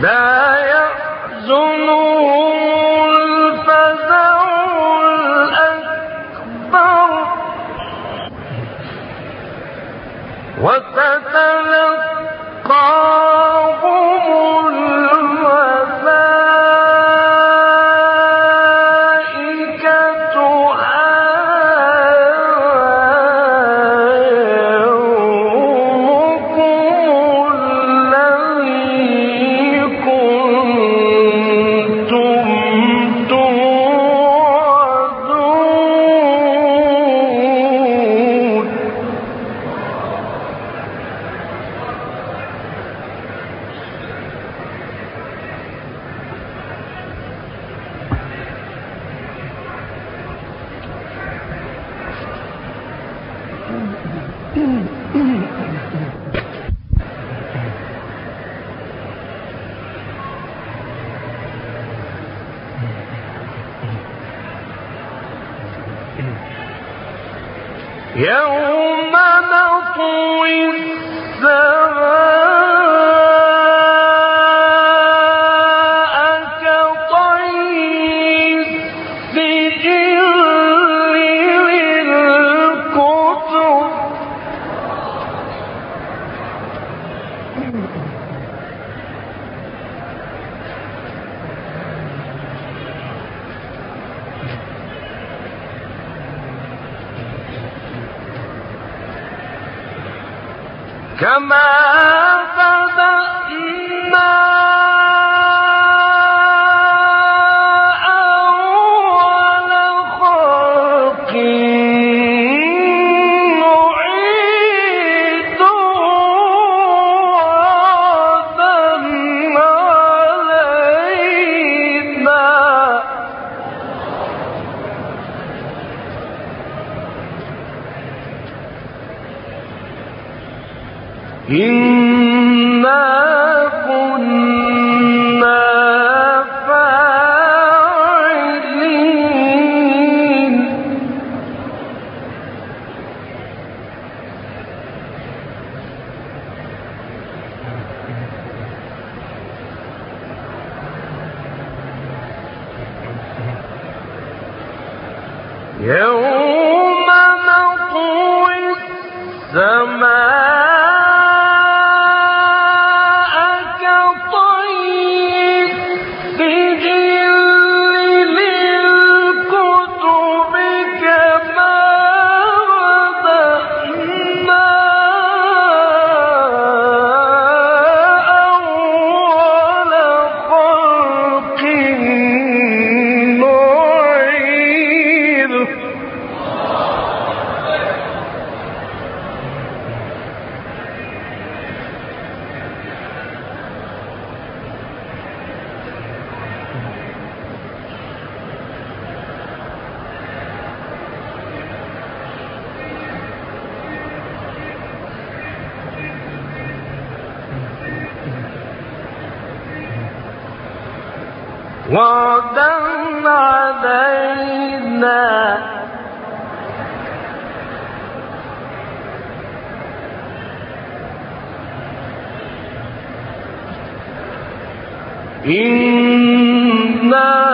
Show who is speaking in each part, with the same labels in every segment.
Speaker 1: لا الفزع الأكبر. Mm-hmm. وعدا علينا إنا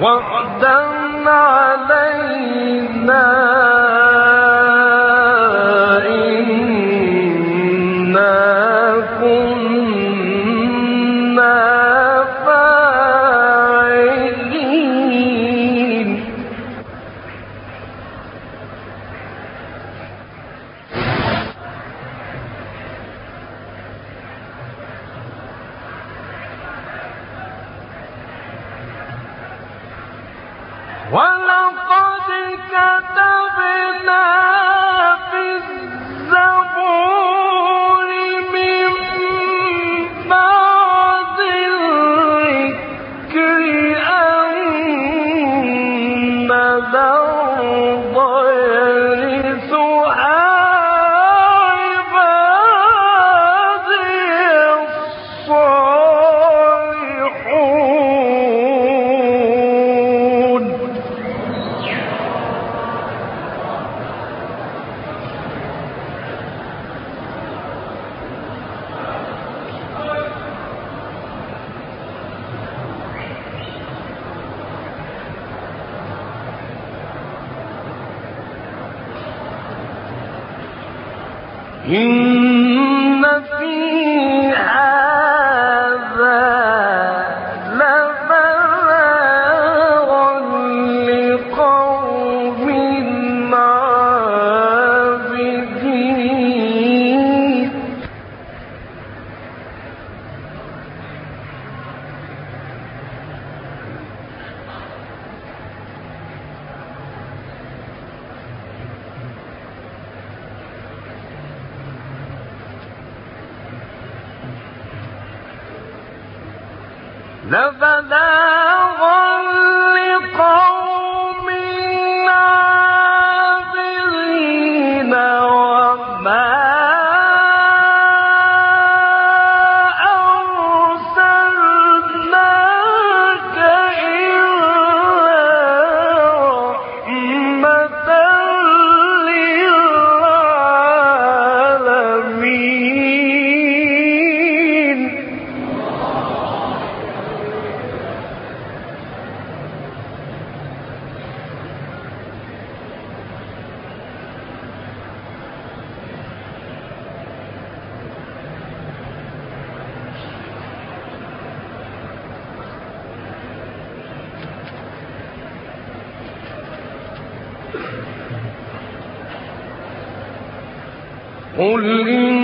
Speaker 1: وعدا علينا قل إنما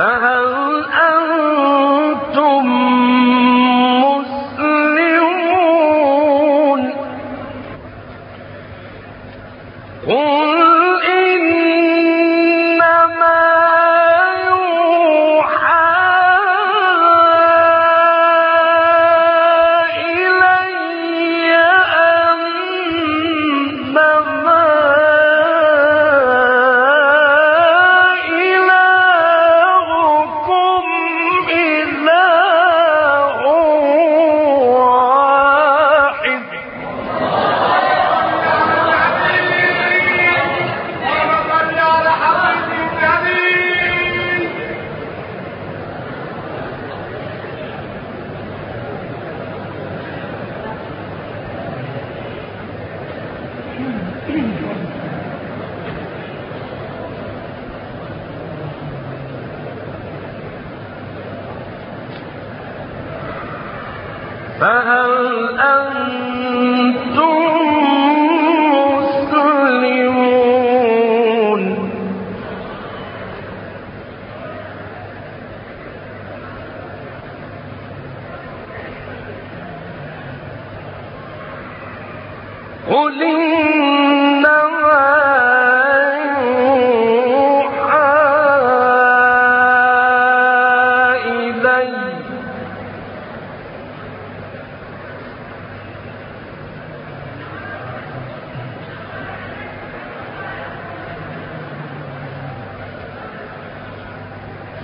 Speaker 1: فهل أنتم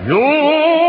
Speaker 1: You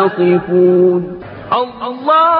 Speaker 1: ما
Speaker 2: تصفون
Speaker 1: الله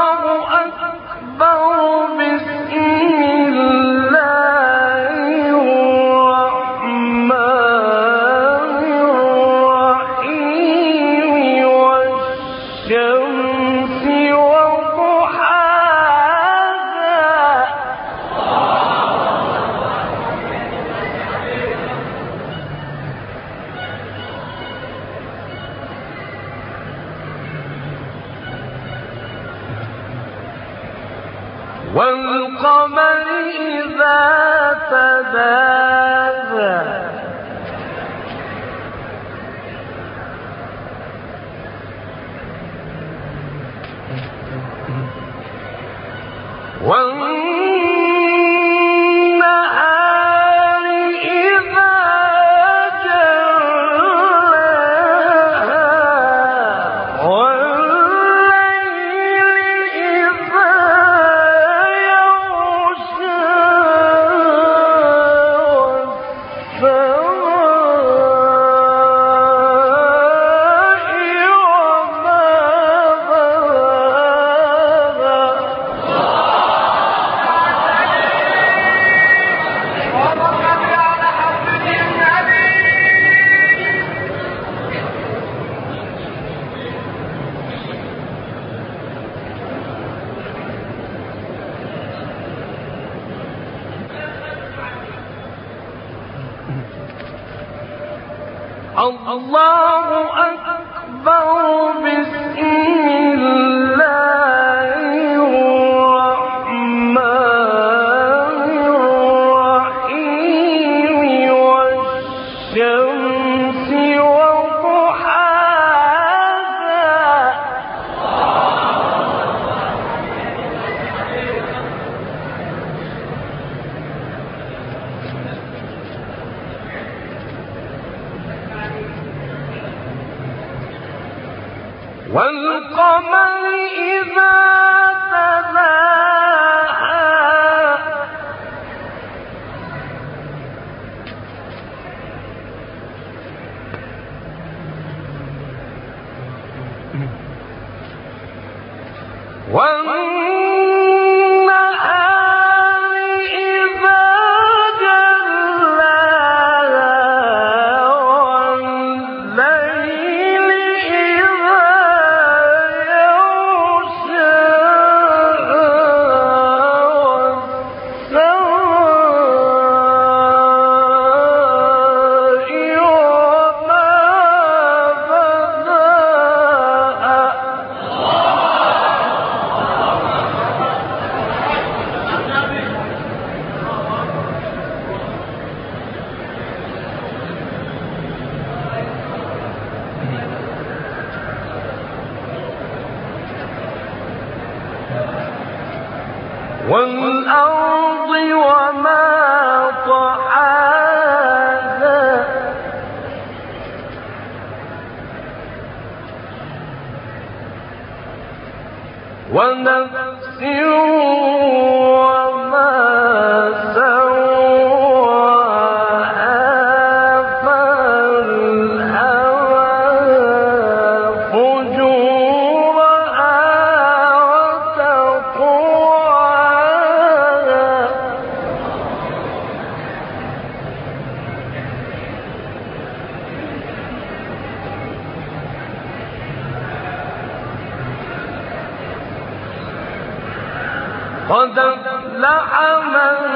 Speaker 1: قد أفلح من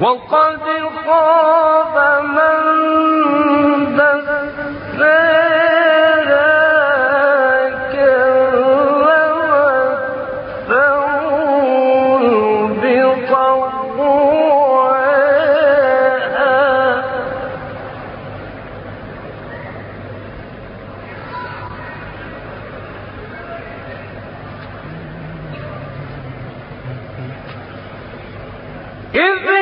Speaker 1: وقد خاب Is it?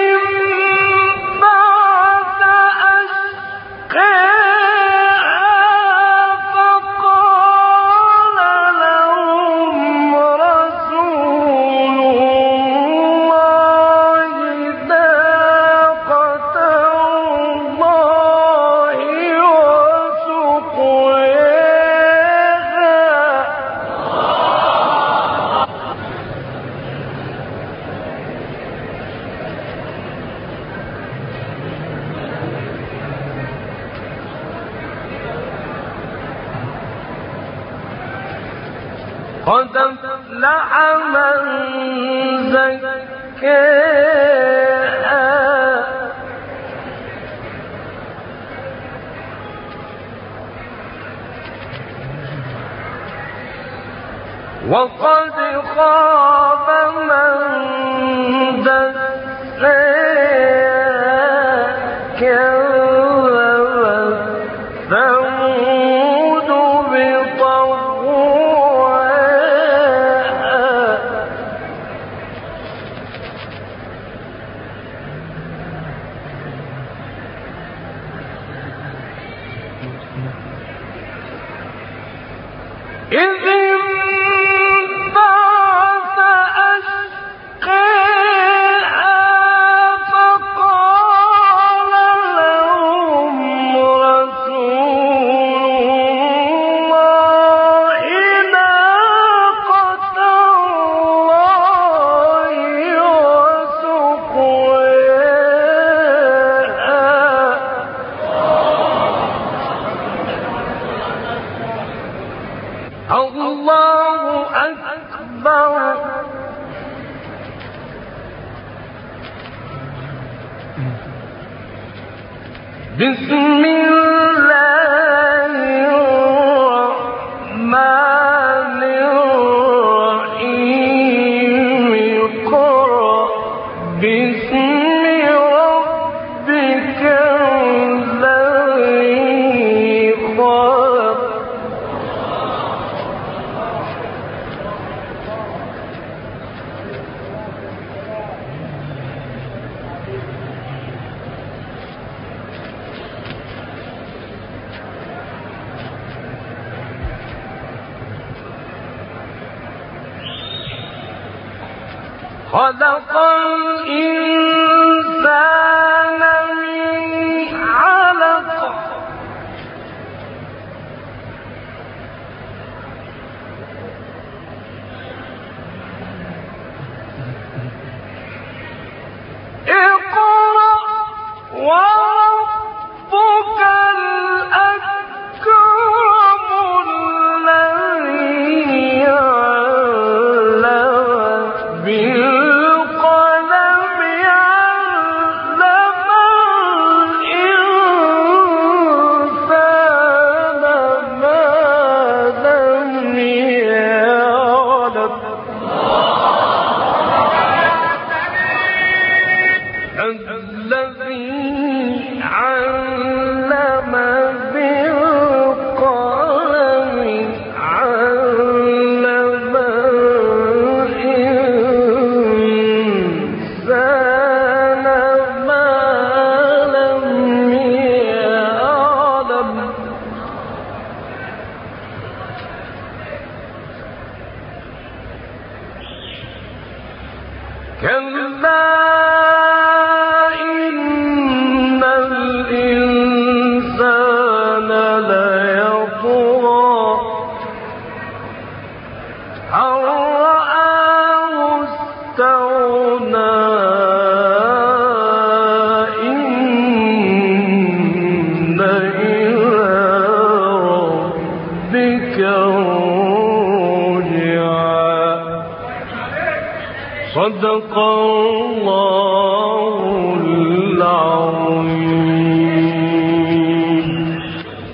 Speaker 1: وقد خاب من دساها الله أكبر بسم